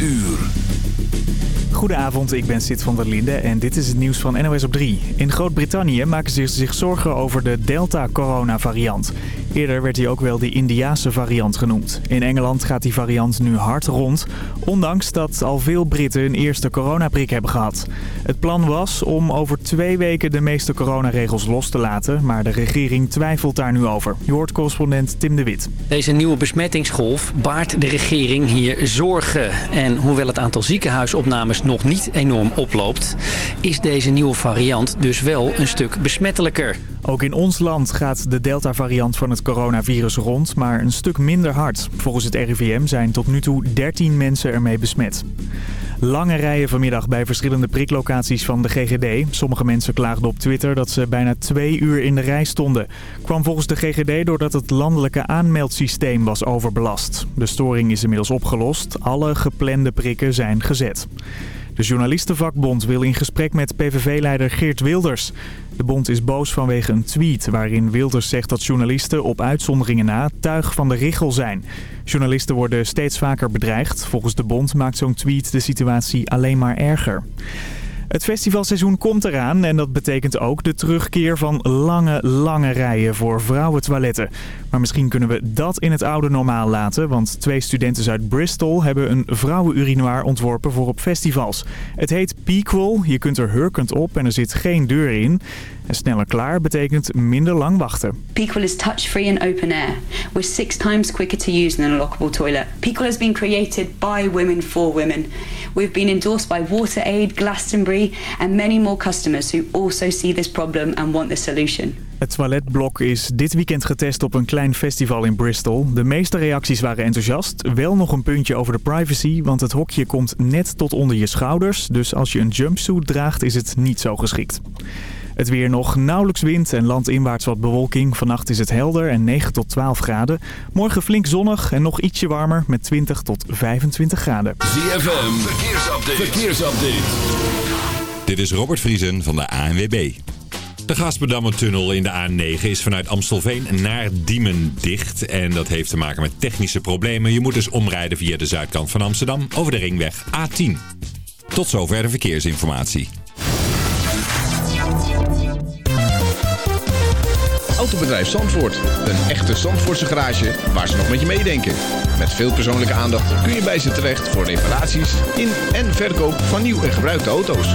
uur. Goedenavond, ik ben Sid van der Linde en dit is het nieuws van NOS op 3. In Groot-Brittannië maken ze zich zorgen over de Delta-corona-variant. Eerder werd hij ook wel de Indiase variant genoemd. In Engeland gaat die variant nu hard rond, ondanks dat al veel Britten een eerste coronaprik hebben gehad. Het plan was om over twee weken de meeste coronaregels los te laten, maar de regering twijfelt daar nu over. Je hoort correspondent Tim de Wit. Deze nieuwe besmettingsgolf baart de regering hier zorgen. En hoewel het aantal ziekenhuisopnames nog niet enorm oploopt, is deze nieuwe variant dus wel een stuk besmettelijker. Ook in ons land gaat de Delta-variant van het coronavirus rond, maar een stuk minder hard. Volgens het RIVM zijn tot nu toe 13 mensen ermee besmet. Lange rijen vanmiddag bij verschillende priklocaties van de GGD. Sommige mensen klaagden op Twitter dat ze bijna twee uur in de rij stonden. Kwam volgens de GGD doordat het landelijke aanmeldsysteem was overbelast. De storing is inmiddels opgelost. Alle geplande prikken zijn gezet. De journalistenvakbond wil in gesprek met PVV-leider Geert Wilders. De bond is boos vanwege een tweet waarin Wilders zegt dat journalisten op uitzonderingen na tuig van de richel zijn. Journalisten worden steeds vaker bedreigd. Volgens de bond maakt zo'n tweet de situatie alleen maar erger. Het festivalseizoen komt eraan en dat betekent ook de terugkeer van lange, lange rijen voor vrouwentoiletten. Maar misschien kunnen we dat in het oude normaal laten, want twee studenten uit Bristol hebben een vrouwenurinoir ontworpen voor op festivals. Het heet Pequel, je kunt er hurkend op en er zit geen deur in. En sneller klaar betekent minder lang wachten. Pequel is touch-free and open air. We're six times quicker to use than a lockable toilet. Pequel has been created by women for women. We've been endorsed by WaterAid, Glastonbury and many more customers who also see this problem and want the solution. Het toiletblok is dit weekend getest op een klein festival in Bristol. De meeste reacties waren enthousiast. Wel nog een puntje over de privacy, want het hokje komt net tot onder je schouders. Dus als je een jumpsuit draagt is het niet zo geschikt. Het weer nog nauwelijks wind en landinwaarts wat bewolking. Vannacht is het helder en 9 tot 12 graden. Morgen flink zonnig en nog ietsje warmer met 20 tot 25 graden. ZFM, verkeersupdate. verkeersupdate. Dit is Robert Vriesen van de ANWB. De Gasperdammer-tunnel in de A9 is vanuit Amstelveen naar Diemen dicht. En dat heeft te maken met technische problemen. Je moet dus omrijden via de zuidkant van Amsterdam over de ringweg A10. Tot zover de verkeersinformatie. Autobedrijf Zandvoort. Een echte Zandvoortse garage waar ze nog met je meedenken. Met veel persoonlijke aandacht kun je bij ze terecht voor reparaties in en verkoop van nieuw en gebruikte auto's.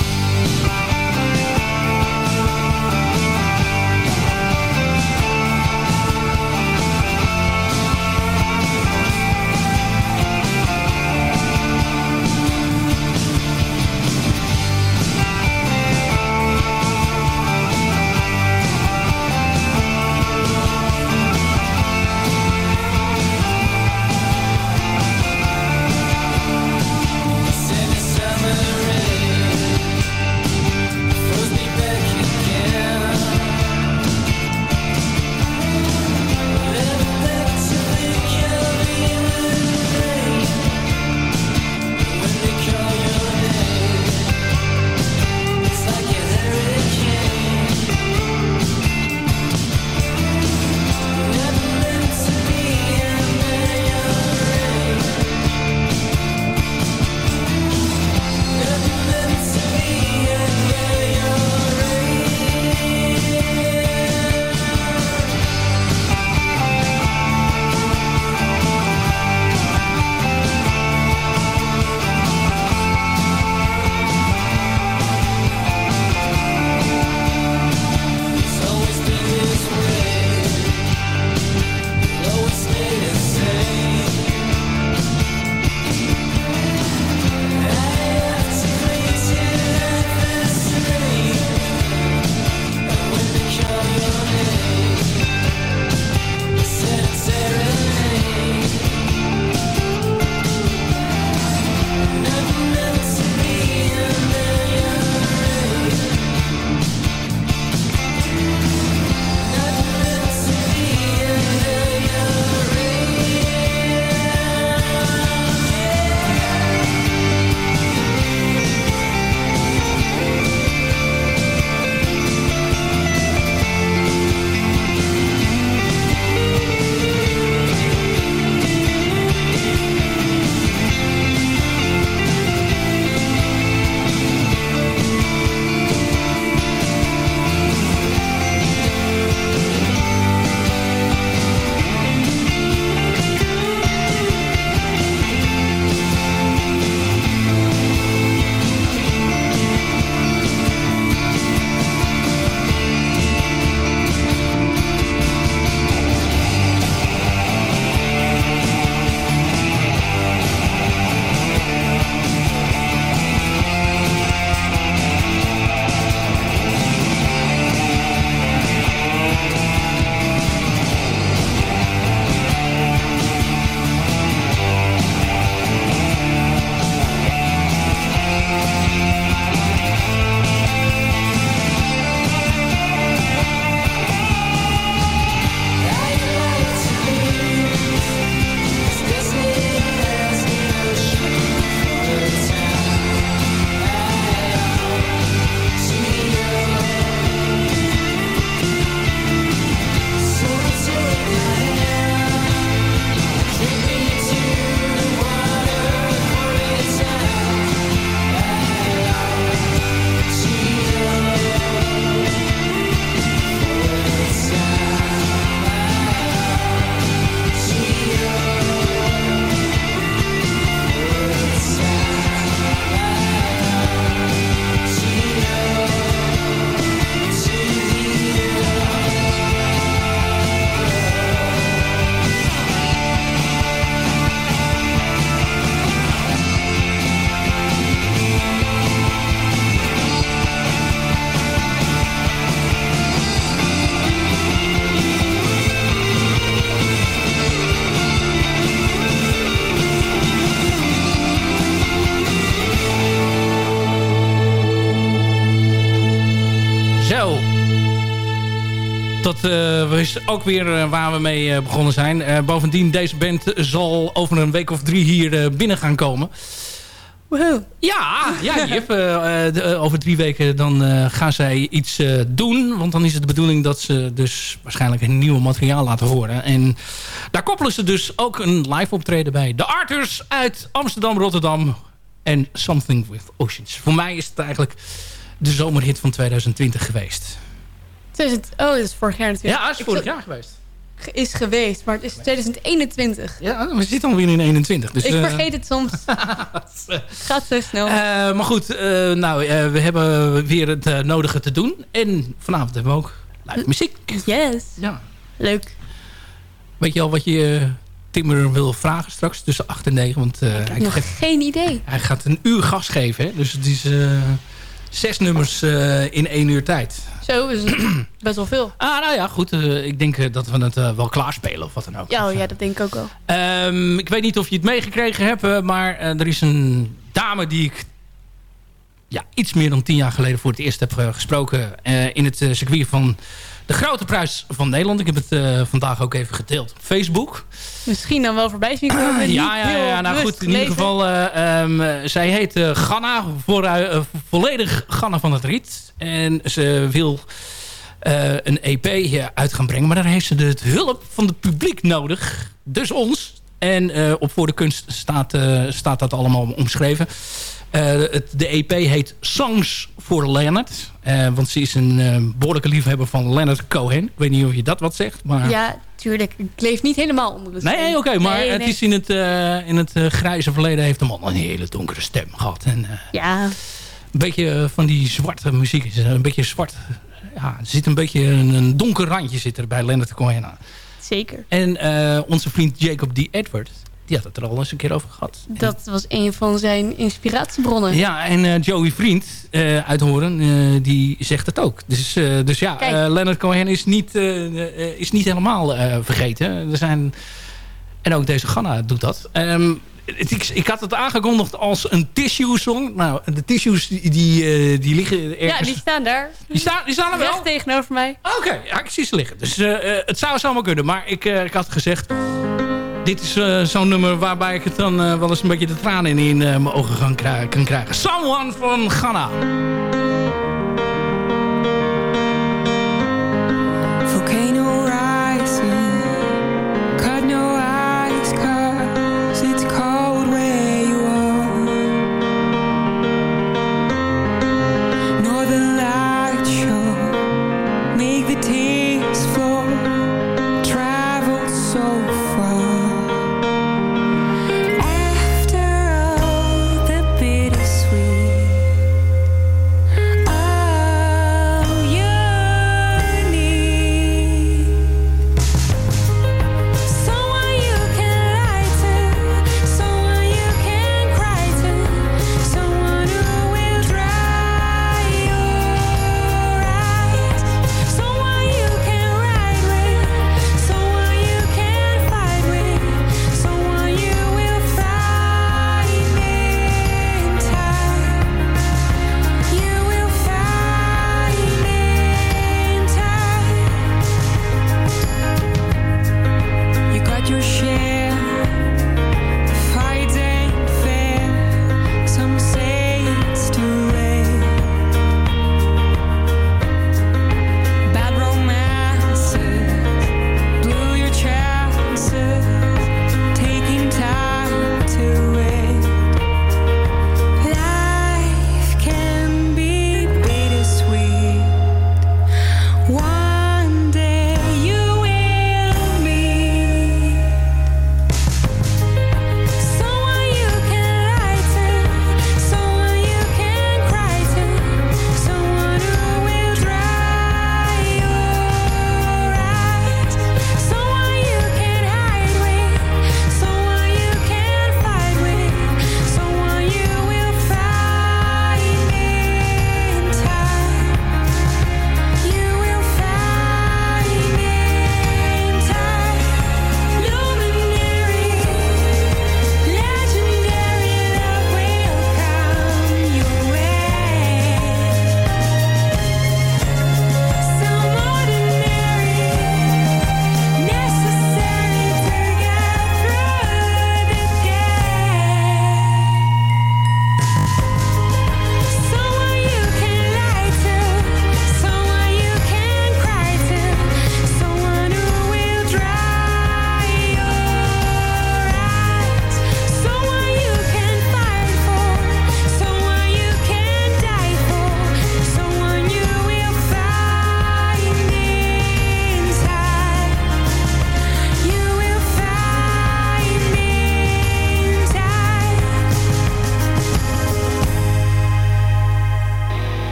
Is ook weer uh, waar we mee uh, begonnen zijn. bovendien, deze band zal over een week of drie hier binnen gaan komen. Wow. Ja, ja Jip, over drie weken dan gaan zij iets doen. Want dan is het de bedoeling dat ze dus waarschijnlijk een nieuw materiaal laten horen. En daar koppelen ze dus ook een live optreden bij. De Arters uit Amsterdam, Rotterdam en Something with Oceans. Voor mij is het eigenlijk de zomerhit van 2020 geweest. Oh, dat is vorig jaar natuurlijk. Ja, dat is vorig jaar geweest. Is geweest, maar het is 2021. Ja, we zitten alweer in 21. Dus, ik vergeet uh, het soms. gaat zo snel. Uh, maar goed, uh, nou, we hebben weer het nodige te doen. En vanavond hebben we ook live muziek. Yes. Ja. Leuk. Weet je al wat je Timmer wil vragen straks tussen 8 en 9? Want, ik heb nog geeft, geen idee. Hij gaat een uur gas geven. Hè? Dus het is zes nummers in één uur tijd. Zo is het best wel veel. Ah, nou ja, goed. Uh, ik denk uh, dat we het uh, wel klaarspelen of wat dan ook. Ja, oh, ja, dat denk ik ook wel. Um, ik weet niet of je het meegekregen hebt, maar er is een dame die ik ja, iets meer dan tien jaar geleden voor het eerst heb gesproken in het circuit van de Grote Prijs van Nederland. Ik heb het vandaag ook even gedeeld op Facebook. Misschien dan wel voorbij zien komen. ja, ja, ja, nou goed. In ieder geval, um, zij heet Ganna, voor, volledig Ganna van het Riet. En ze wil een EP uit gaan brengen. Maar daar heeft ze de hulp van het publiek nodig. Dus ons. En op Voor de Kunst staat, staat dat allemaal omschreven. Het, de EP heet Songs for Leonard. want ze is een behoorlijke liefhebber van Leonard Cohen. Ik weet niet of je dat wat zegt. Maar... Ja, tuurlijk. Ik leef niet helemaal onder de stem. Nee, oké. Okay, maar nee, het is in het, in het grijze verleden heeft de man een hele donkere stem gehad. En, ja een beetje van die zwarte muziek. Een beetje zwart. Ja, er zit een beetje een, een donker randje zit er bij Leonard Cohen aan. Zeker. En uh, onze vriend Jacob D. Edward, die had het er al eens een keer over gehad. Dat en, was een van zijn inspiratiebronnen. Ja, en uh, Joey Vriend uh, uit Horen, die zegt het ook. Dus, dus ja, Leonard Cohen is niet, is niet helemaal vergeten. Er zijn... En ook deze Ganna doet dat. Um, ik, ik, had het aangekondigd als een tissue-song. Nou, de tissues die, die, die liggen ergens... Ja, die staan daar. Die staan, die staan er wel? Recht tegenover mij. Oké, okay, ja, ik zie ze liggen. Dus het zou zomaar kunnen. Maar ik, ik had gezegd... Dit is zo'n nummer waarbij ik het dan wel eens een beetje de tranen in, in mijn ogen kan krijgen. Someone van Ghana.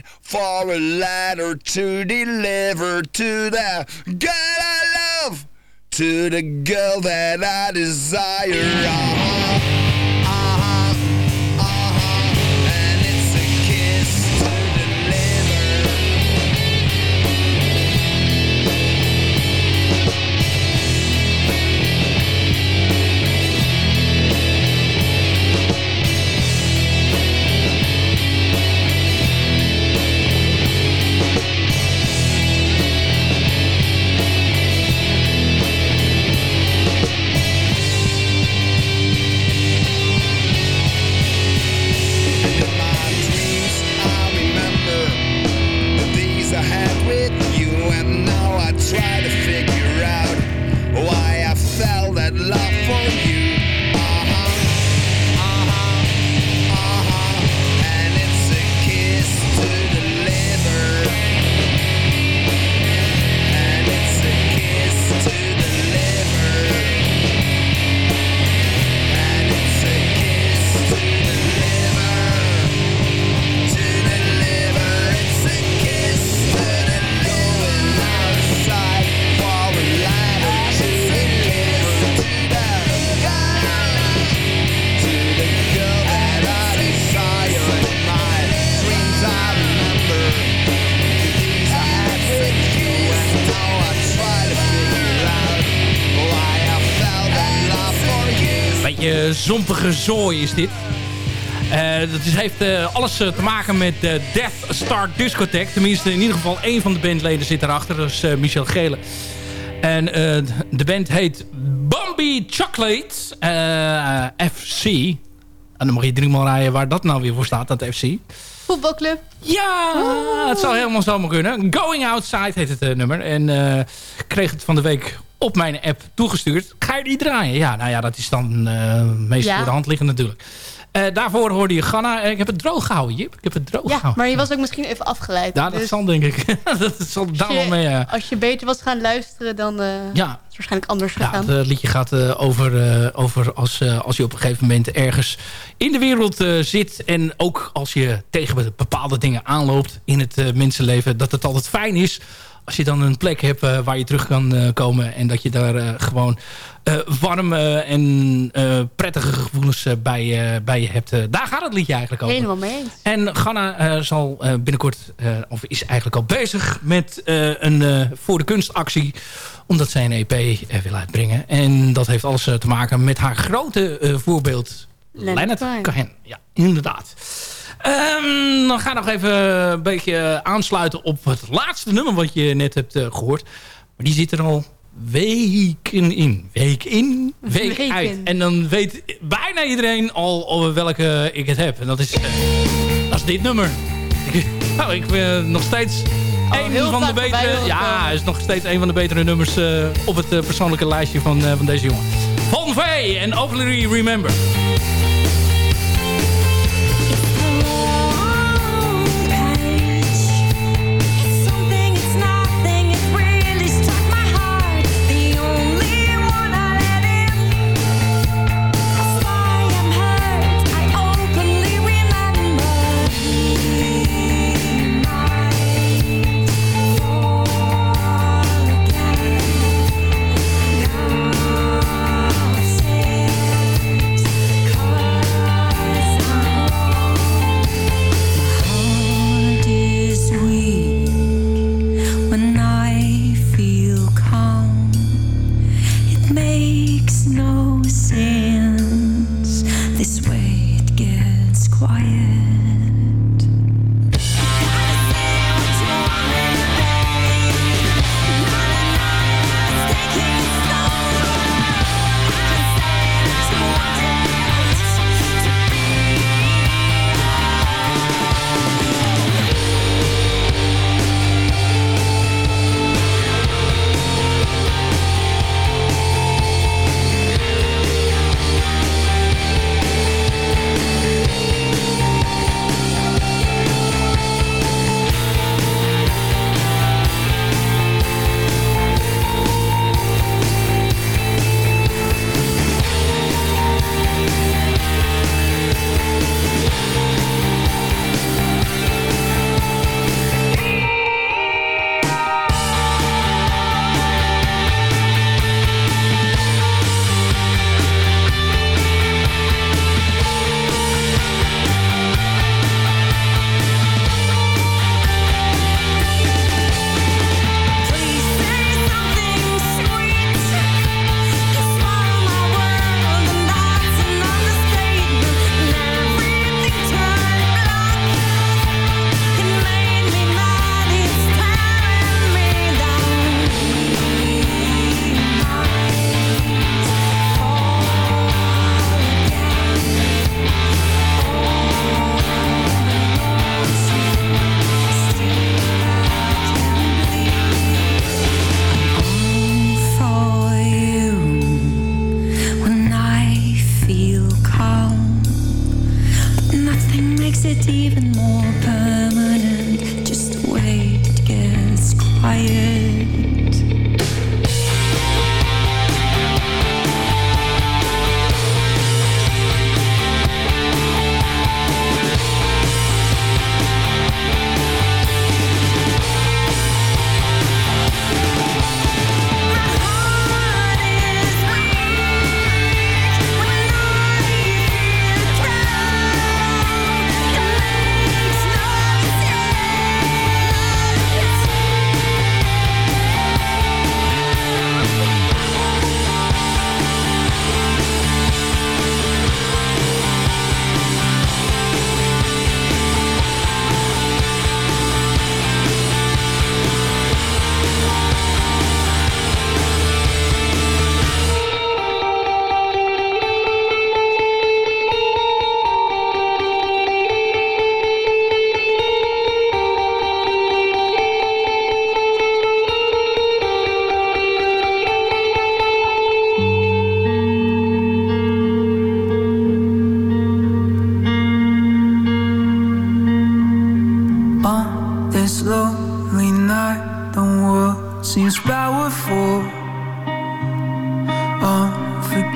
For a letter to deliver to the girl I love, to the girl that I desire. Zompige zooi is dit. Eh, dat is, heeft eh, alles eh, te maken met de Death Star Discotheque. Tenminste, in ieder geval één van de bandleden zit erachter. Dat is Michel Gele. En de band heet Bambi Chocolate FC. En dan mag je driemaal rijden waar dat nou weer voor staat, dat FC. Voetbalclub. Ja, het zou helemaal zomaar kunnen. Going Outside heet het nummer. En ik kreeg het van de week op mijn app toegestuurd. Ga je die draaien? Ja, nou ja, dat is dan eh meest Ja. voor de hand liggend natuurlijk. Eh, daarvoor hoorde je Ganna. Eh, Ik heb het droog gehouden, Jip. Ik heb het droog Ja, gehouden. maar je was ook misschien even afgeleid. Ja, dat Dus zal denk ik. dat zal daar als wel je- mee... Als je beter was gaan luisteren, dan eh, Ja. is het waarschijnlijk anders Ja, gegaan. het eh, liedje gaat over, over als, als je op een gegeven moment ergens in de wereld zit. En ook als je tegen bepaalde dingen aanloopt in het mensenleven. Dat het altijd fijn is als je dan een plek hebt eh, waar je terug kan eh, komen. En dat je daar eh, gewoon warme en prettige gevoelens bij, bij je hebt. Daar gaat het liedje eigenlijk over. Helemaal mee. En Ganna zal binnenkort, of is eigenlijk al bezig met een voor de kunstactie. Omdat zij een EP wil uitbrengen. En dat heeft alles te maken met haar grote voorbeeld. Leonard. Cohen. Ja, inderdaad. Ehm, dan ga ik nog even een beetje aansluiten op het laatste nummer wat je net hebt eh, gehoord. Maar die zit er al weken in. Week in, week Weken. uit. En dan weet bijna iedereen al over welke ik het heb. En dat is, eh, dat is dit nummer. Ik- nou, ik ben nog steeds een heel van de betere... Ja, is nog steeds een van de betere nummers eh, op het eh, persoonlijke lijstje van, eh, van deze jongen. Von V en Overly Remember.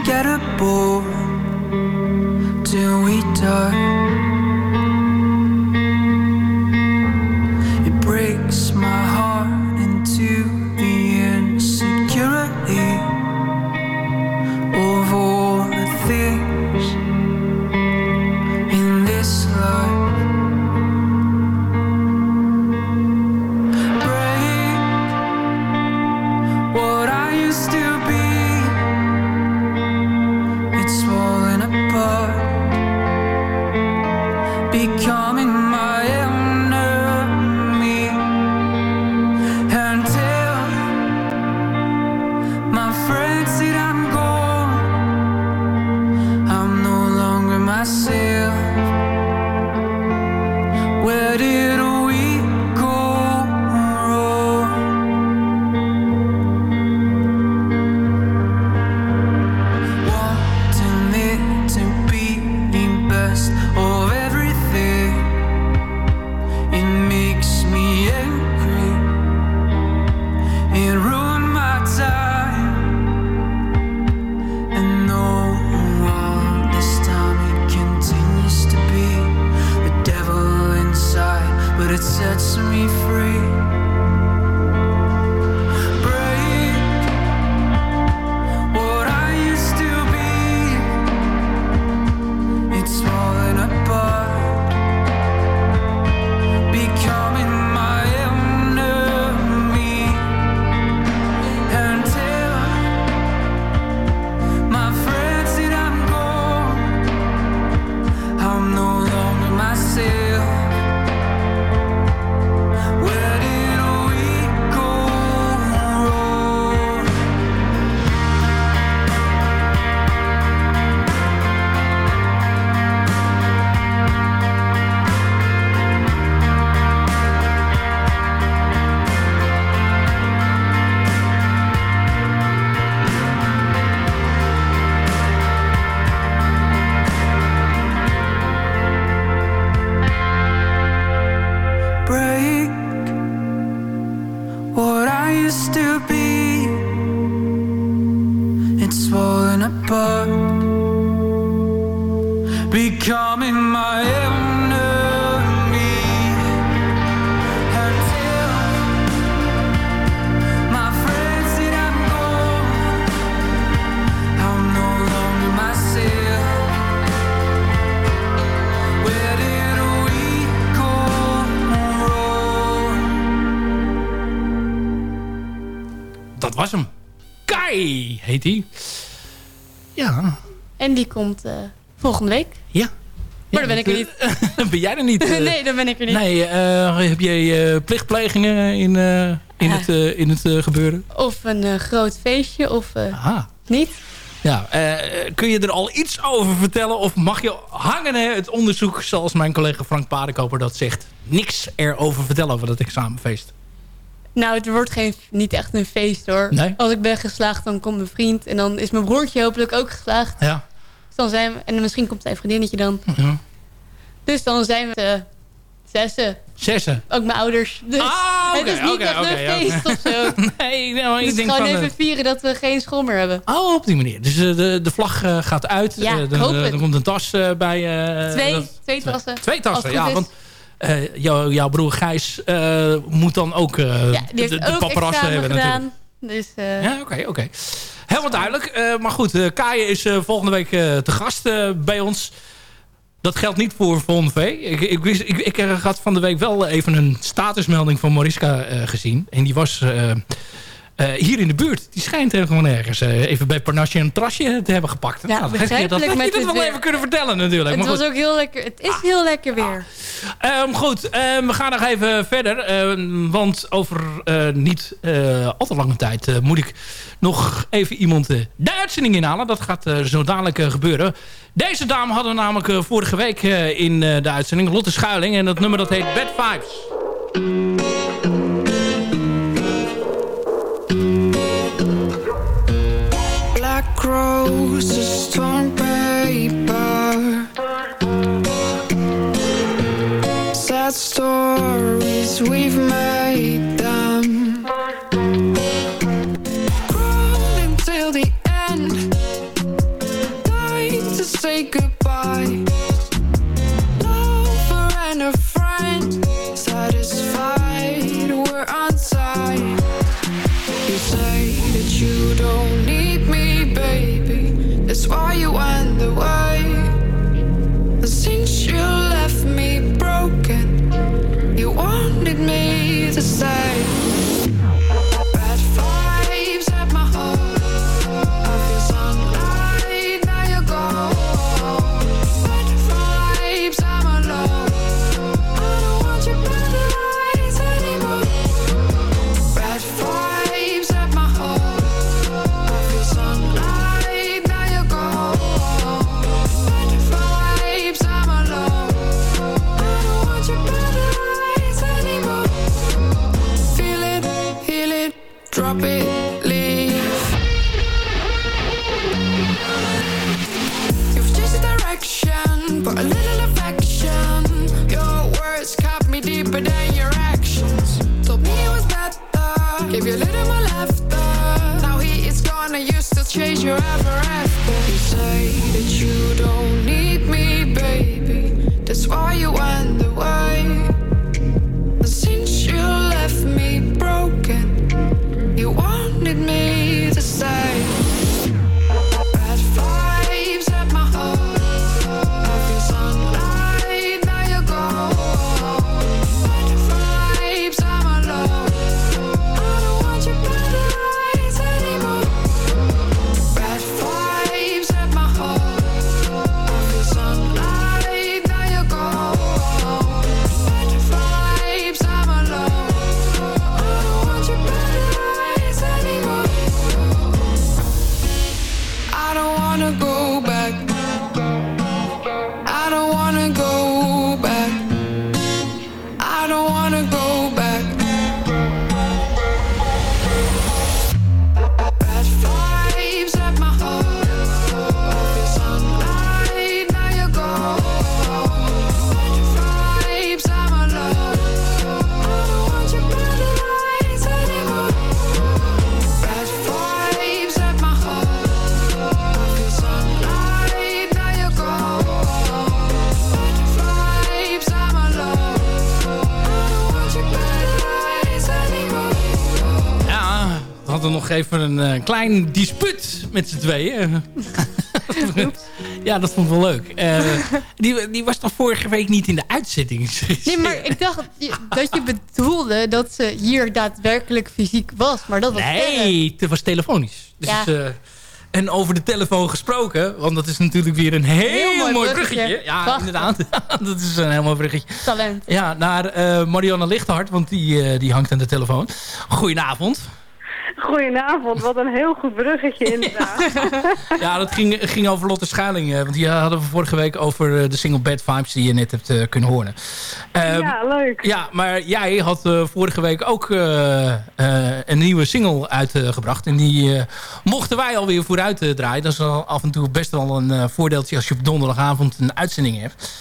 Unforgettable till we die. Komt eh, volgende week. Ja. Maar dan ben ik er niet. Dan ben jij er niet. eh. nee, dan ben ik er niet. Nee, eh, heb jij plichtplegingen in, in het, in het gebeuren? Of een groot feestje, of niet. Ja, kun je er al iets over vertellen? Of mag je hangen hè, het onderzoek, zoals mijn collega Frank Paardenkoper dat zegt... niks erover vertellen over dat examenfeest? Nou, het wordt geen, niet echt een feest hoor. Nee? Als ik ben geslaagd, dan komt mijn vriend. En dan is mijn broertje hopelijk ook geslaagd. Ja. Dan zijn we, en misschien komt zijn vriendinnetje dan. Ja. Dus dan zijn we de zessen. Zessen. Ook mijn ouders. Dus Ah, het is niet oké, echt een feest of zo. nee, nou, ik dus denk gewoon van... even eh, vieren dat we geen school meer hebben. Oh, op die manier. Dus eh, de, de vlag eh, gaat uit. Ja, Eh, de- het. Er komt een tas eh, bij. eh, Twee, dat- twee tassen. Twee tassen, ja. is. Want eh, jou- jouw broer Gijs eh, moet dan ook eh, Ja, de, de ook paparazzen hebben gedaan. natuurlijk. Dus eh, Ja, oké, oké. Helemaal duidelijk. Eh, maar goed, eh Kaaien is eh, volgende week te gast bij ons. Dat geldt niet voor Von V. Ik, ik, ik, had van de week wel even een statusmelding van Mariska gezien. En die was eh, hier in de buurt. Die schijnt gewoon ergens eh, even bij Parnasje een trasje te hebben gepakt. Ja, Nou, dat je dat, begrijpelijk had je dat het wel weer. even kunnen vertellen natuurlijk. het Maar was goed. ook heel lekker. Het is heel lekker weer. Ehm, goed, ehm, we gaan nog even verder. ehm, want over eh, niet al te lange tijd moet ik nog even iemand de uitzending inhalen. Dat gaat zo dadelijk gebeuren. Deze dame hadden we namelijk vorige week in de uitzending. Lotte Schuiling. En dat nummer dat heet Bad Vibes. Roses, torn paper. Sad stories, we've made That's why you went away. And since you left me broken, you wanted me to stay. Hadden nog even een eh, klein dispuut met z'n tweeën. ja, dat vond ik wel leuk. Eh, die, die was toch vorige week niet in de uitzending? Nee, maar ik dacht dat je bedoelde dat ze hier daadwerkelijk fysiek was. Maar dat was Nee, het was telefonisch. Dus, Ja. eh, en over de telefoon gesproken, want dat is natuurlijk weer een heel, Heel mooi mooi bruggetje. bruggetje. Ja, inderdaad. dat is een heel mooi bruggetje. Talent. Ja, naar Marianne Lichthart, want die, die hangt aan de telefoon. Goedenavond. Goedenavond, wat een heel goed bruggetje inderdaad. Ja, dat ging, ging over Lotte Schuiling. eh, want die hadden we vorige week over eh, de single Bad Vibes die je net hebt eh, kunnen horen. Ehm, ja, leuk. Ja, maar jij had vorige week ook eh, eh, een nieuwe single uitgebracht. en die eh, mochten wij alweer vooruit draaien. Dat is al af en toe best wel een voordeeltje als je op donderdagavond een uitzending hebt.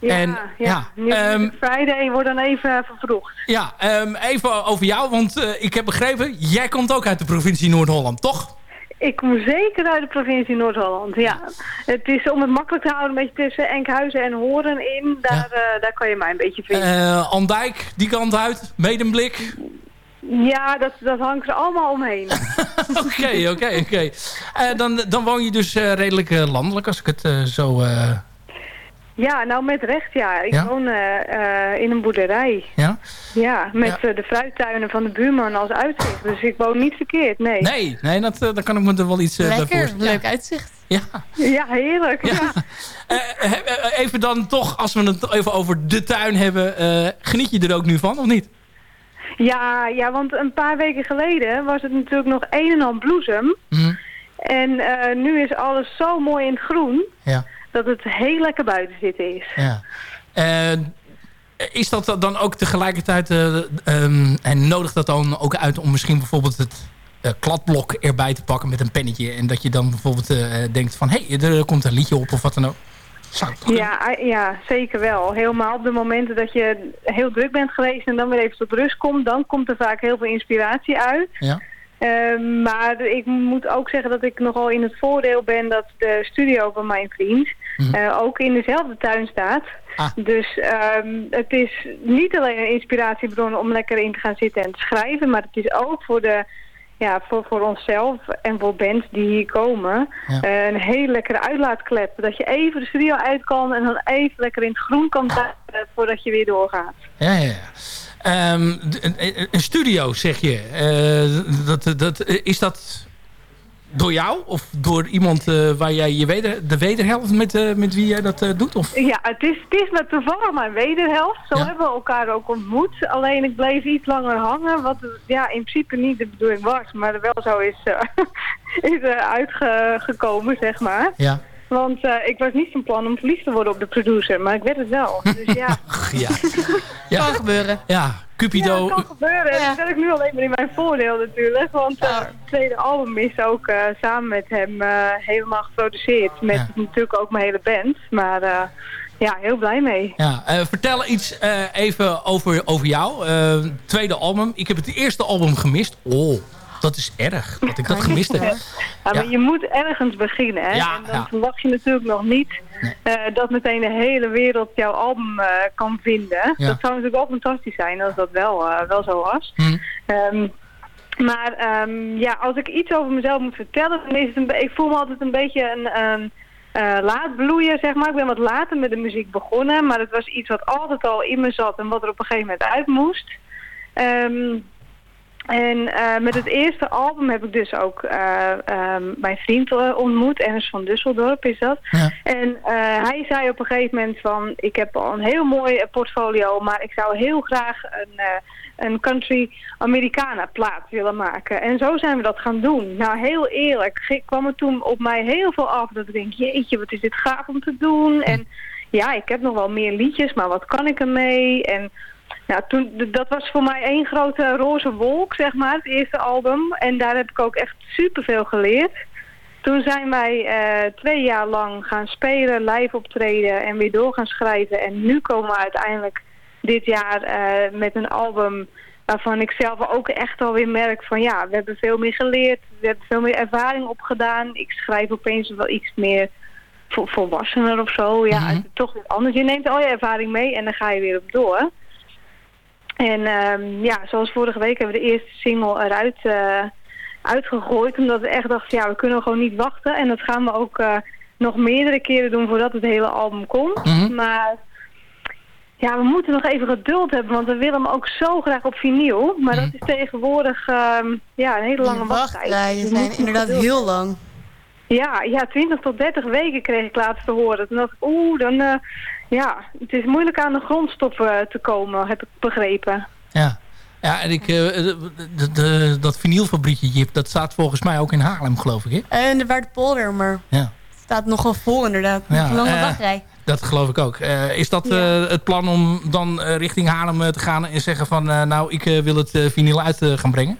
Ja, En, ja. ja, ehm, Friday wordt dan even vervroegd. Ja, ehm, even over jou, want eh, ik heb begrepen, jij komt ook uit de provincie Noord-Holland, toch? Ik kom zeker uit de provincie Noord-Holland, ja. Het is om het makkelijk te houden, een beetje tussen Enkhuizen en Horen in. Daar, eh, daar kan je mij een beetje vinden. Eh Andijk, die kant uit, Medemblik. ja, dat, dat hangt er allemaal omheen. Oké, oké, oké. Dan, woon je dus redelijk landelijk, als ik het zo... ja, nou met recht, ja. Ik Ja? woon eh, eh, in een boerderij. ja? Ja, met eh, de fruittuinen van de buurman als uitzicht. Dus ik woon niet verkeerd, nee. Nee, nee dat, daar kan ik me er wel iets bij Lekker, leuk uitzicht. Ja. Ja, heerlijk. Ja. Even dan toch, als we het even over de tuin hebben, eh, geniet je er ook nu van, of niet? Ja, ja, want een paar weken geleden was het natuurlijk nog een en al bloesem. Mhm. En eh, nu is alles zo mooi in het groen Ja. Dat het heel lekker buiten zitten is. Ja. Is dat dan ook tegelijkertijd, eh, ehm, en nodigt dat dan ook uit om misschien bijvoorbeeld het eh, kladblok erbij te pakken met een pennetje en dat je dan bijvoorbeeld eh, denkt van, hé, hey, er komt een liedje op of wat dan ook? Ja, ja, zeker wel. Helemaal op de momenten dat je heel druk bent geweest en dan weer even tot rust komt, dan komt er vaak heel veel inspiratie uit. Ja. Ehm, maar ik moet ook zeggen dat ik nogal in het voordeel ben dat de studio van mijn vriend Mhm. eh, ook in dezelfde tuin staat. Ah. Dus ehm, het is niet alleen een inspiratiebron om lekker in te gaan zitten en te schrijven, maar het is ook voor, de, ja, voor, voor onszelf en voor bands die hier komen Ja. eh, een hele lekkere uitlaatklep. Dat je even de studio uit kan en dan even lekker in het groen kan zitten voordat je weer doorgaat. Ja, ja, ja. Ehm, een, studio, zeg je. Eh, dat, dat, is dat door jou? Of door iemand eh, waar jij je weder, de wederhelft met, eh, met wie jij dat doet? Of? Ja, het is, het is met toevallig mijn wederhelft. Zo Ja. hebben we elkaar ook ontmoet. Alleen ik bleef iets langer hangen, wat ja, in principe niet de bedoeling was. Maar er wel zo is, is uitgekomen, zeg maar. Ja. Want eh, ik was niet van plan om verliefd te worden op de producer, maar ik werd het wel. Dus ja, Ja. Ja. Kan gebeuren. Ja, Cupido. ja dat kan gebeuren. En Ja. dat zet ik nu alleen maar in mijn voordeel natuurlijk. Want eh, het tweede album is ook eh, samen met hem eh, helemaal geproduceerd. Met Ja. natuurlijk ook mijn hele band. Maar eh, ja, heel blij mee. Ja, eh, vertel iets eh, even over, over jou. Eh, tweede album. Ik heb het eerste album gemist. Oh, dat is erg dat ik dat gemist heb. Ja, maar Ja. je moet ergens beginnen, hè? Ja, en dan verwacht je natuurlijk nog niet eh, dat meteen de hele wereld jouw album eh, kan vinden. Dat zou natuurlijk wel fantastisch zijn als dat wel, eh, wel zo was. Hm. Ehm, maar ehm, ja, als ik iets over mezelf moet vertellen, dan is het een ik voel me altijd een beetje een, een eh, laatbloeier, zeg maar. Ik ben wat later met de muziek begonnen, maar het was iets wat altijd al in me zat en wat er op een gegeven moment uit moest. Ehm, en eh, met het eerste album heb ik dus ook eh, ehm, mijn vriend eh, ontmoet. Ernst van Dusseldorp is dat. Ja. En hij zei op een gegeven moment van... ik heb al een heel mooi portfolio... maar ik zou heel graag een, een country Americana plaat willen maken. En zo zijn we dat gaan doen. Nou, heel eerlijk kwam het toen op mij heel veel af... dat ik denk, jeetje, wat is dit gaaf om te doen. En ja, ik heb nog wel meer liedjes... maar wat kan ik ermee? En... Ja, toen, dat was voor mij één grote roze wolk, zeg maar, het eerste album. En daar heb ik ook echt superveel geleerd. Toen zijn wij eh, twee jaar lang gaan spelen, live optreden en weer door gaan schrijven. En nu komen we uiteindelijk dit jaar eh, met een album waarvan ik zelf ook echt alweer merk van ja, we hebben veel meer geleerd. We hebben veel meer ervaring opgedaan. Ik schrijf opeens wel iets meer vo- volwassener of zo. Ja, het is toch weer anders. Je neemt al je ervaring mee en dan ga je weer op door. En ehm, ja, zoals vorige week hebben we de eerste single eruit eh, uitgegooid. Omdat we echt dachten, ja, we kunnen gewoon niet wachten. En dat gaan we ook eh, nog meerdere keren doen voordat het hele album komt. Mhm. Maar ja, we moeten nog even geduld hebben, want we willen hem ook zo graag op vinyl. Maar dat is tegenwoordig ehm, ja, een hele lange wachttijd. wachtrijen we zijn inderdaad geduld heel lang. Ja, ja, 20 tot 30 weken kreeg ik laatst te horen. Toen dacht ik, oeh, dan, eh, ja, het is moeilijk aan de grondstoffen eh, te komen, heb ik begrepen. Ja. Ja, en ik, eh, de, de- de- dat vinylfabriekje, Jip, dat staat volgens mij ook in Haarlem, geloof ik. Hè? En de Waardpolder, maar Ja. het staat nogal vol inderdaad. Ja, Een lange eh, wachtrij. Dat geloof ik ook. Eh, is dat eh, het plan om dan richting Haarlem te gaan en zeggen van... eh, nou, ik wil het vinyl uit gaan brengen?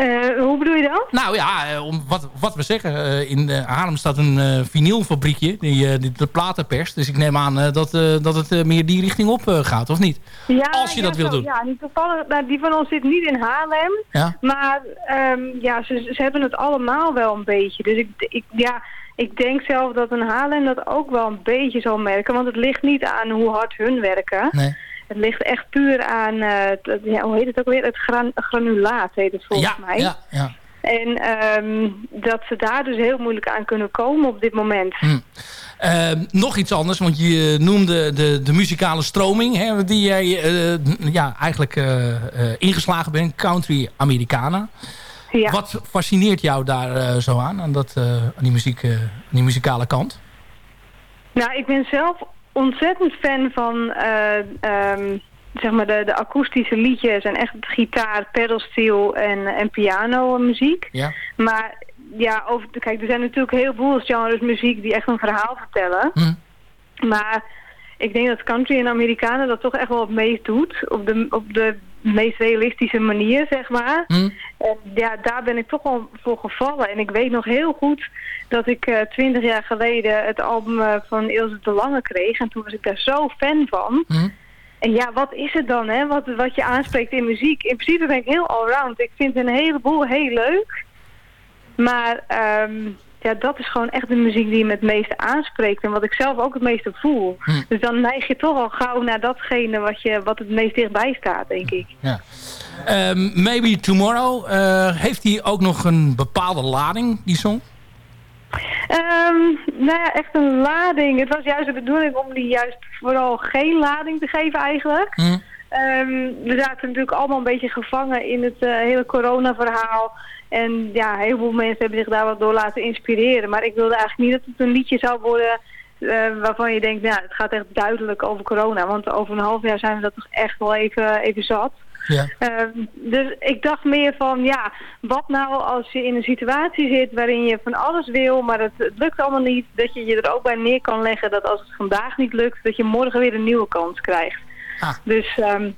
Eh, hoe bedoel je dat? Nou ja, eh, om wat, wat we zeggen. eh, in Haarlem staat een vinylfabriekje die, die de platen perst. Dus ik neem aan dat, dat het meer die richting op gaat, of niet? Ja, Als je ja, dat wil doen. Ja, toevallig, nou, die van ons zit niet in Haarlem. Ja. Maar ehm, ja, ze, ze hebben het allemaal wel een beetje. Dus ik, ik, ja, ik denk zelf dat een Haarlem dat ook wel een beetje zal merken. Want het ligt niet aan hoe hard hun werken. Nee. Het ligt echt puur aan, eh, het- ja, hoe heet het ook weer? Het gran- granulaat heet het volgens ja, mij. ja, ja. En ehm, dat ze daar dus heel moeilijk aan kunnen komen op dit moment. Eh, nog iets anders, want je noemde de, de muzikale stroming... Hè, die jij eh, ja, eigenlijk eh, eh, ingeslagen bent, country Americana. Ja. Wat fascineert jou daar eh, zo aan, aan, dat, eh, aan die, muziek, eh, aan die muzikale kant? Nou, ik ben zelf ontzettend fan van eh, ehm, zeg maar de, de akoestische liedjes en echt gitaar, pedalsteel en, en piano muziek. Ja. Maar ja, over, kijk, er zijn natuurlijk heel veel genres muziek die echt een verhaal vertellen. Maar ik denk dat country en Amerikanen dat toch echt wel het meest doet. Op de, op de meest realistische manier, zeg maar. En ja, daar ben ik toch wel voor gevallen. En ik weet nog heel goed dat ik eh, twintig jaar geleden het album eh, van Ilse de Lange kreeg. En toen was ik daar zo fan van. En ja, wat is het dan, hè? Wat, wat je aanspreekt in muziek? In principe ben ik heel allround. Ik vind een heleboel heel leuk. Maar ehm, ja, dat is gewoon echt de muziek die me het meeste aanspreekt. En wat ik zelf ook het meeste voel. Dus dan neig je toch al gauw naar datgene wat, je, wat het meest dichtbij staat, denk ik. Ja. Ehm, Maybe Tomorrow, eh, heeft hij ook nog een bepaalde lading, die song? Ehm, nou ja, echt een lading. Het was juist de bedoeling om die juist vooral geen lading te geven eigenlijk. Ehm, we zaten natuurlijk allemaal een beetje gevangen in het eh, hele corona-verhaal. En ja, heel veel mensen hebben zich daar wat door laten inspireren. Maar ik wilde eigenlijk niet dat het een liedje zou worden eh, waarvan je denkt, nou, het gaat echt duidelijk over corona. Want over een half jaar zijn we dat toch echt wel even, even zat. Ja. Ehm, dus ik dacht meer van, ja, wat nou als je in een situatie zit waarin je van alles wil, maar het, het lukt allemaal niet, dat je je er ook bij neer kan leggen dat als het vandaag niet lukt, dat je morgen weer een nieuwe kans krijgt. Dus ehm,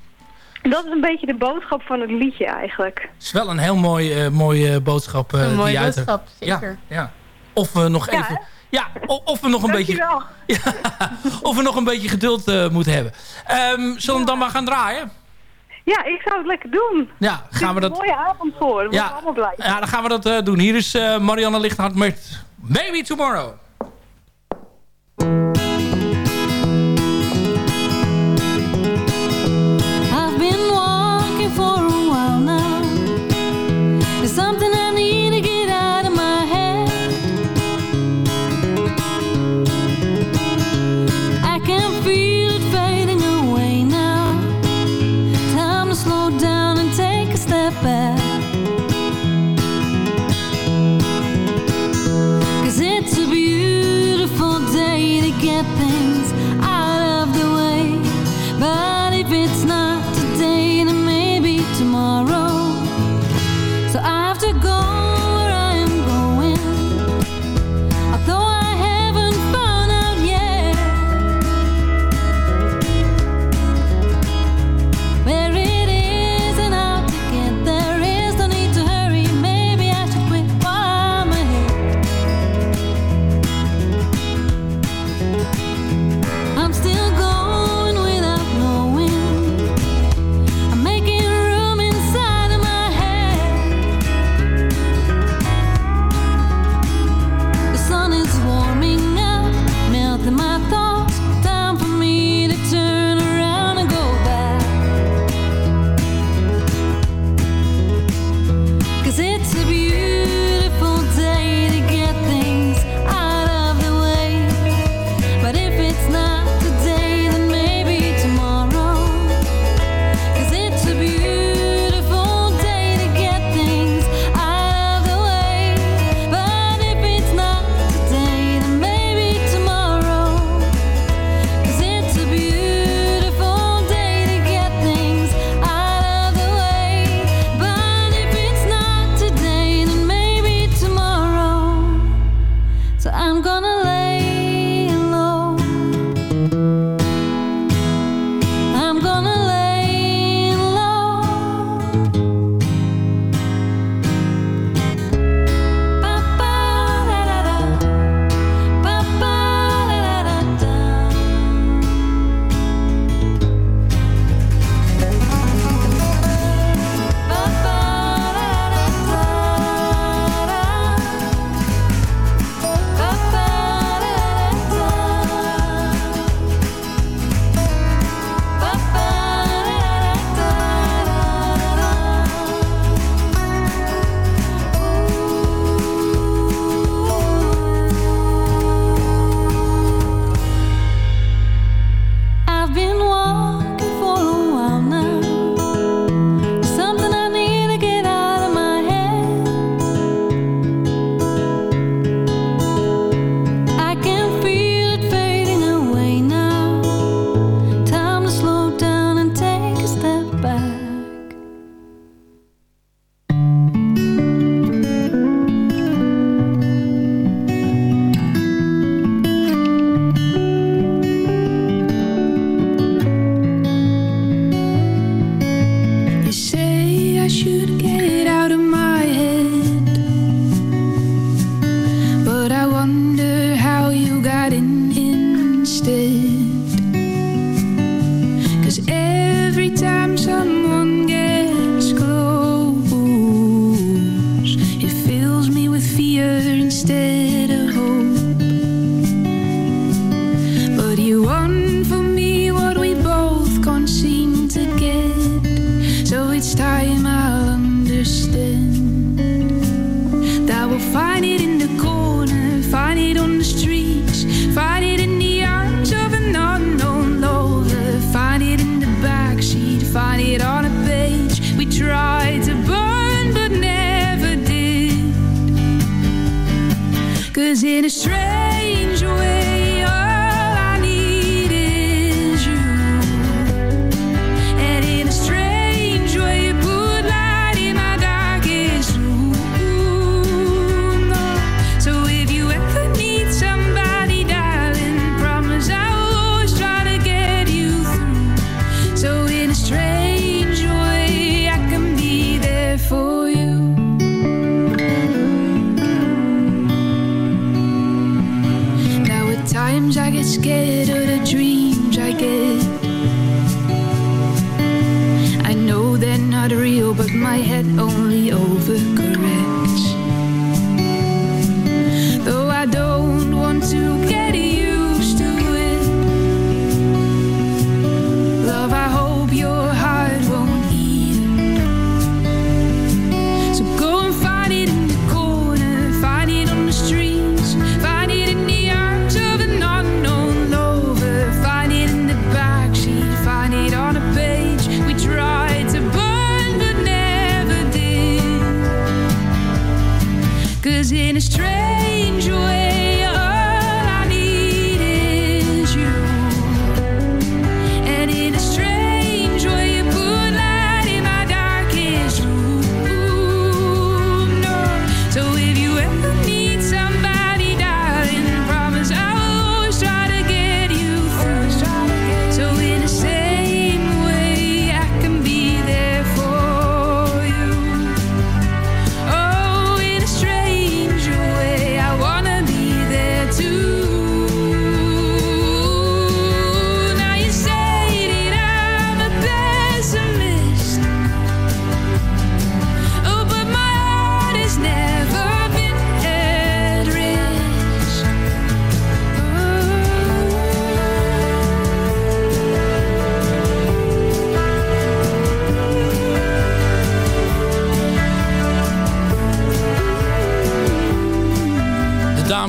dat is een beetje de boodschap van het liedje eigenlijk. Het is wel een heel mooi, eh, mooie boodschap. eh, Een mooie die boodschap, Ja, zeker. ja. Of we nog Ja, even... Ja, of we nog een beetje, Dankjewel. of we nog een beetje geduld eh, moeten hebben. Ehm, zullen we dan maar gaan draaien? Ja, ik zou het lekker doen. Ja, gaan we dat... een mooie avond voor. We Ja. allemaal blij. Ja, dan gaan we dat eh, doen. Hier is eh, Marianne Lichthart met Maybe Tomorrow.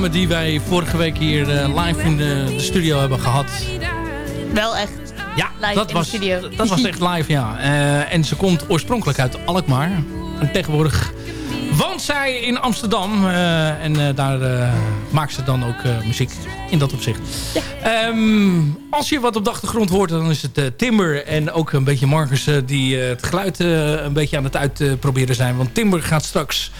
Dame die wij vorige week hier eh, live in de, de studio hebben gehad. Wel echt Ja, live dat in was, de studio. dat was echt live, ja. Eh, en ze komt oorspronkelijk uit Alkmaar. En tegenwoordig woont zij in Amsterdam. eh, en daar maakt ze dan ook muziek in dat opzicht. Ehm, als je wat op de achtergrond hoort, dan is het Timber en ook een beetje Marcus... die het geluid een beetje aan het uitproberen zijn. Want Timber gaat straks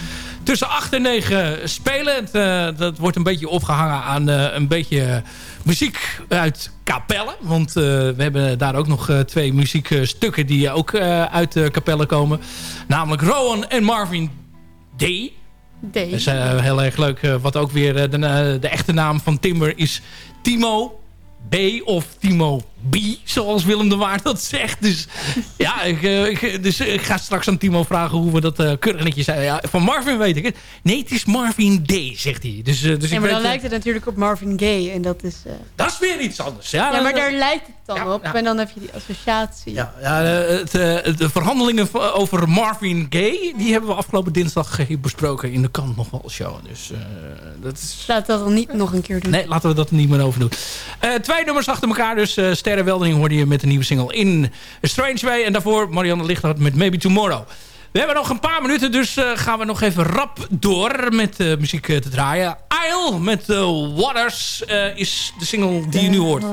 tussen 8 en 9 spelen. Eh, dat wordt een beetje opgehangen aan eh, een beetje muziek uit Capelle. Want eh, we hebben daar ook nog twee muziekstukken die ook uit de Capelle komen. Namelijk Rowan en Marvin D. D. Dat is heel erg leuk. wat ook weer de, de echte naam van Timber is Timo B of Timo B, zoals Willem de Waard dat zegt. Dus ja, ik, eh, ik, dus ik ga straks aan Timo vragen hoe we dat eh keurig netjes zijn. Ja, van Marvin weet ik het. Nee, het is Marvin D, zegt hij. Dus, eh, dus Ja, maar dan lijkt het natuurlijk op Marvin Gaye. En dat is... Dat is weer iets anders. Ja, ja, maar daar lijkt het dan op. En dan heb je die associatie. Ja, ja het, de verhandelingen over Marvin Gaye... die hebben we afgelopen dinsdag besproken in de kant nog wel show. Dus dat is... Laat dat dan niet nog een keer doen. Nee, laten we dat niet meer over doen. Eh, twee nummers achter elkaar. Dus eh Sterrenweldering hoorde je met een nieuwe single in A Strange Way. En daarvoor Marianne Lichthart met Maybe Tomorrow. We hebben nog een paar minuten, dus eh, gaan we nog even rap door met eh, muziek eh, te draaien. Isle met eh, Waters is de single die je nu hoort.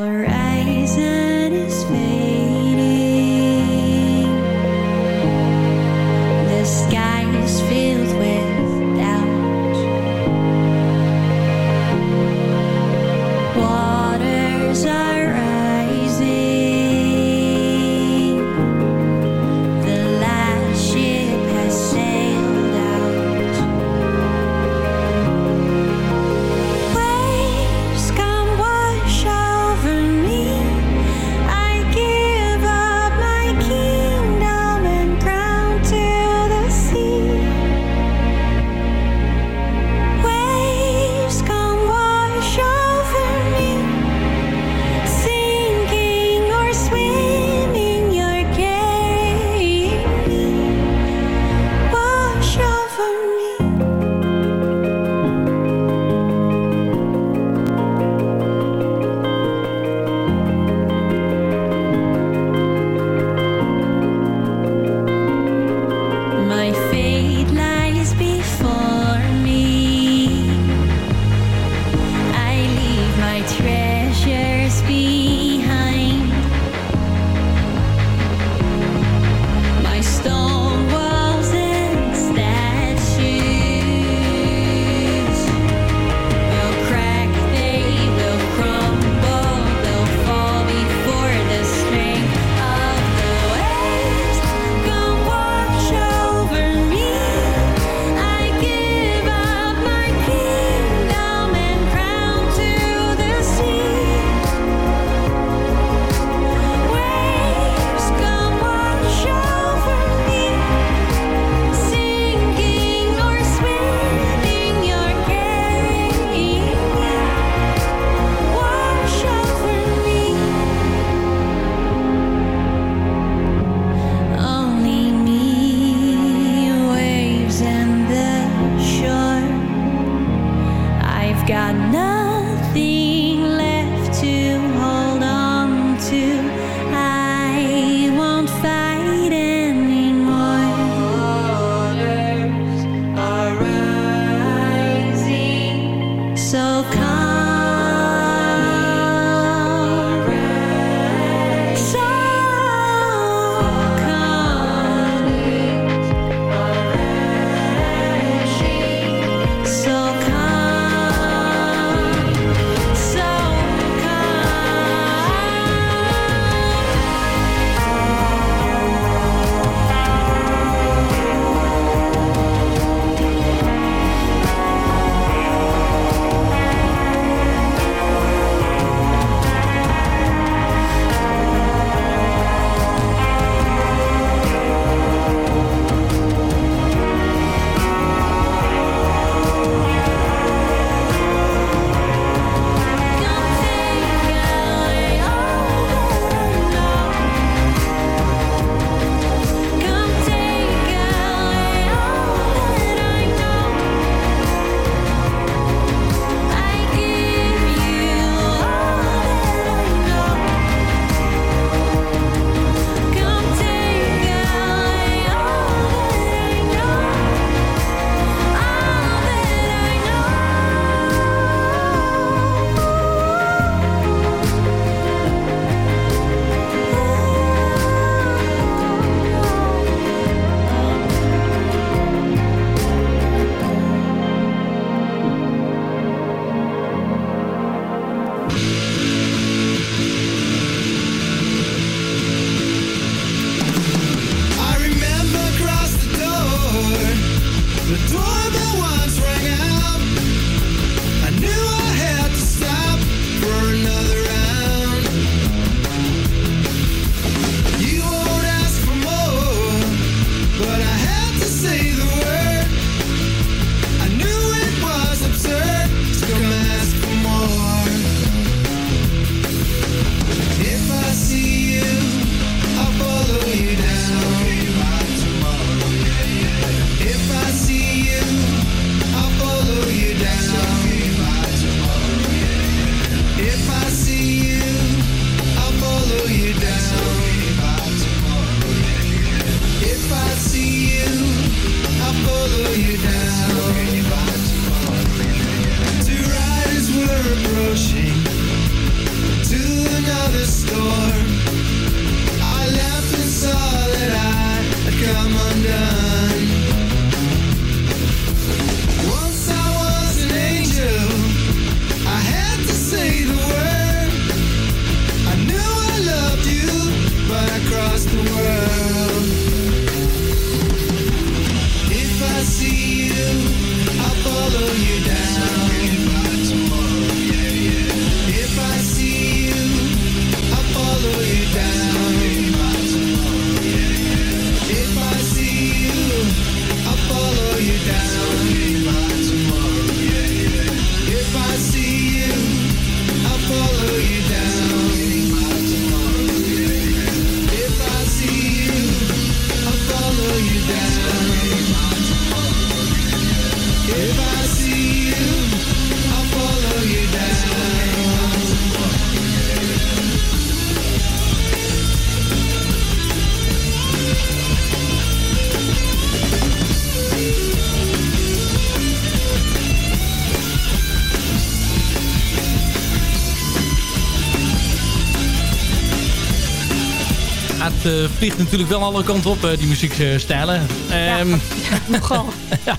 natuurlijk wel alle kanten op, eh, die muziekstijlen. Ja, ehm, ja, nogal. ja.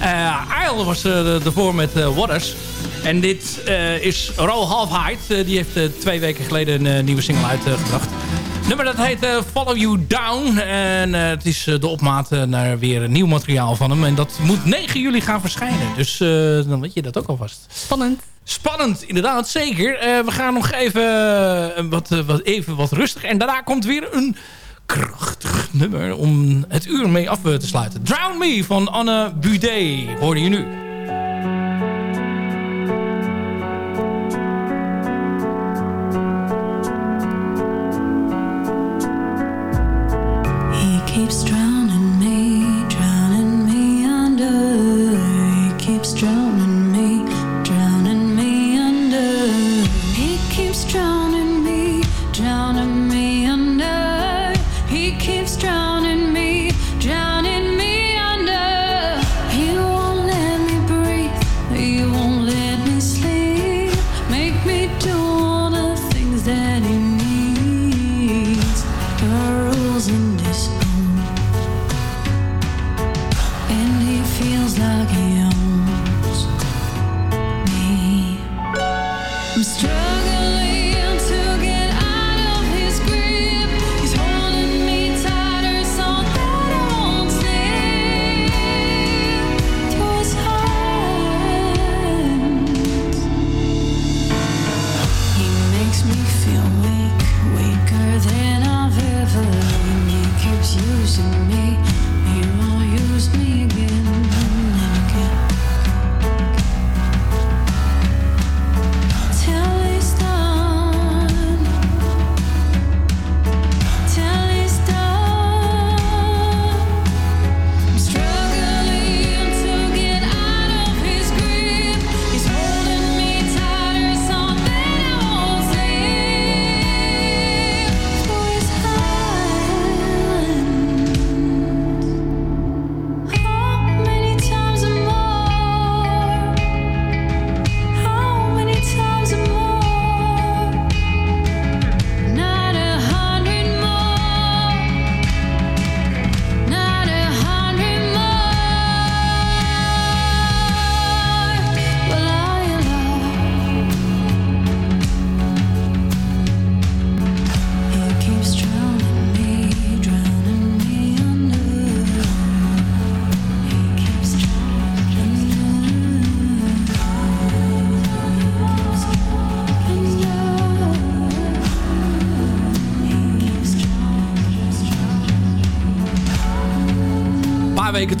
Eh, was eh, ervoor met Waters. En dit is Ro Height. die heeft twee weken geleden een nieuwe single uitgebracht. nummer dat heet Follow You Down. En het is de opmaat naar weer nieuw materiaal van hem. En dat moet 9 juli gaan verschijnen. Dus dan weet je dat ook alvast. Spannend. Spannend, inderdaad, zeker. We gaan nog even, wat, wat, even wat rustig. En daarna komt weer een krachtig nummer om het uur mee af eh, te sluiten. Drown Me van Anne Budé hoorde je nu.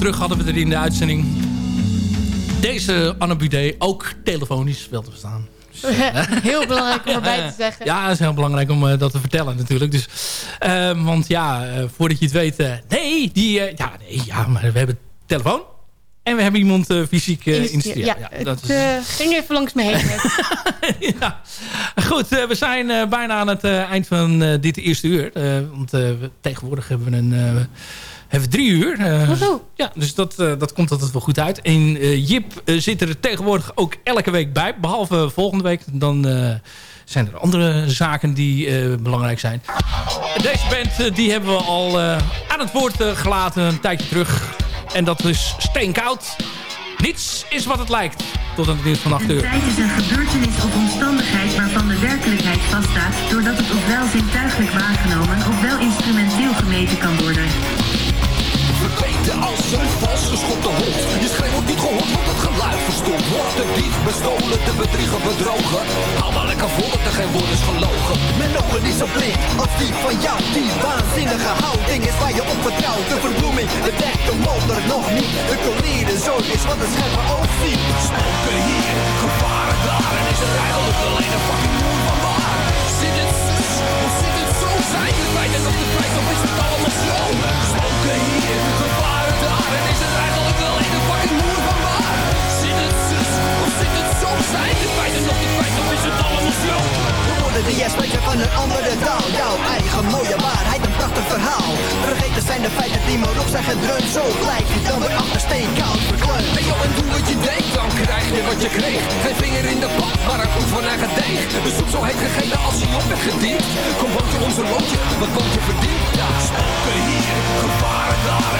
Terug hadden we er in de uitzending deze Anne Budé ook telefonisch wel te verstaan. Heel belangrijk om erbij te zeggen. Ja, dat is heel belangrijk om eh, dat te vertellen natuurlijk. Dus, eh, want ja, eh, voordat je het weet... eh, nee, die, eh, ja, nee, ja, maar we hebben telefoon. En we hebben iemand eh, fysiek eh, in de. Ja, Ja, dat het is, eh, ging even langs me heen. net. Goed, eh, we zijn eh, bijna aan het eh, eind van eh, dit eerste uur. Eh, want eh, we- tegenwoordig hebben we een... hebben we drie uur. Eh, ja, dus dat, eh, dat komt altijd wel goed uit. En eh, Jip zit er tegenwoordig ook elke week bij. Behalve volgende week. Dan eh, zijn er andere zaken die eh, belangrijk zijn. Deze band die hebben we al eh, aan het woord gelaten een tijdje terug. En dat is Steenkoud. Niets is wat het lijkt. Tot aan het nieuws van 8 uur. Tijd is een gebeurtenis of omstandigheid waarvan de werkelijkheid vaststaat, doordat het ofwel zintuigelijk waargenomen ofwel instrumenteel gemeten kan worden. Verweten als een vals geschopte hond. Je schreeuwt wordt niet gehoord, want het geluid verstopt. Wordt de dief bestolen, te bedriegen, bedrogen. Maar lekker vol, dat er geen woord is gelogen. Mijn ogen is zo blind als die van jou. Die waanzinnige houding is waar je op vertrouwt. De verbloeming, de dek, de modder nog niet. De collier, de zoon is wat de scherpe oog ziet. Spoken hier, gevaren daar. En is er eigenlijk alleen een fucking van waar? De feiten nog de feit, of is het allemaal zo? Spoken hier, gevaren daar. En is er eigenlijk alleen een fucking moer van waar? Zit het zus, of zit het zo? Zijn de feiten nog de feit, of is het allemaal? De woorden die jij spreekt zijn van een andere taal. Jouw eigen mooie waarheid, een prachtig verhaal. Vergeten zijn de feiten die maar op zijn gedreund. Zo blijf je dan weer achter steenkoud verkleund. Hey joh, en doe wat je denkt, dan krijg je wat je kreeg. Geen vinger in de pap, maar een koek van eigen deeg. De soep zo heet gegeten als hij op werd gediend. Kom bootje onze loodje, wat bootje verdient. Ja, spoken hier, gevaren daar.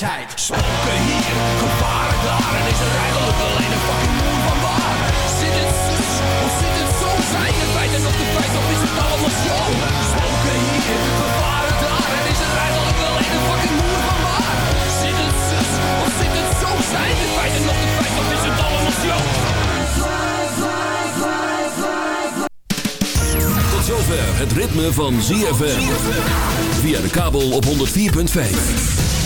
Wijsheid. Spoken hier, gevaren daar. En is er eigenlijk alleen een fucking moer van waar? Zit het zus, of zit het zo? Zijn de feiten nog de feiten, Oh, spoken hier, gevaren daar. En is het eigenlijk wel een fucking moer van waar? Zit het zus of zit het zo? Zijn de feiten nog de feiten of is het allemaal show? Tot zover het ritme van ZFM. Via de kabel op 104.5.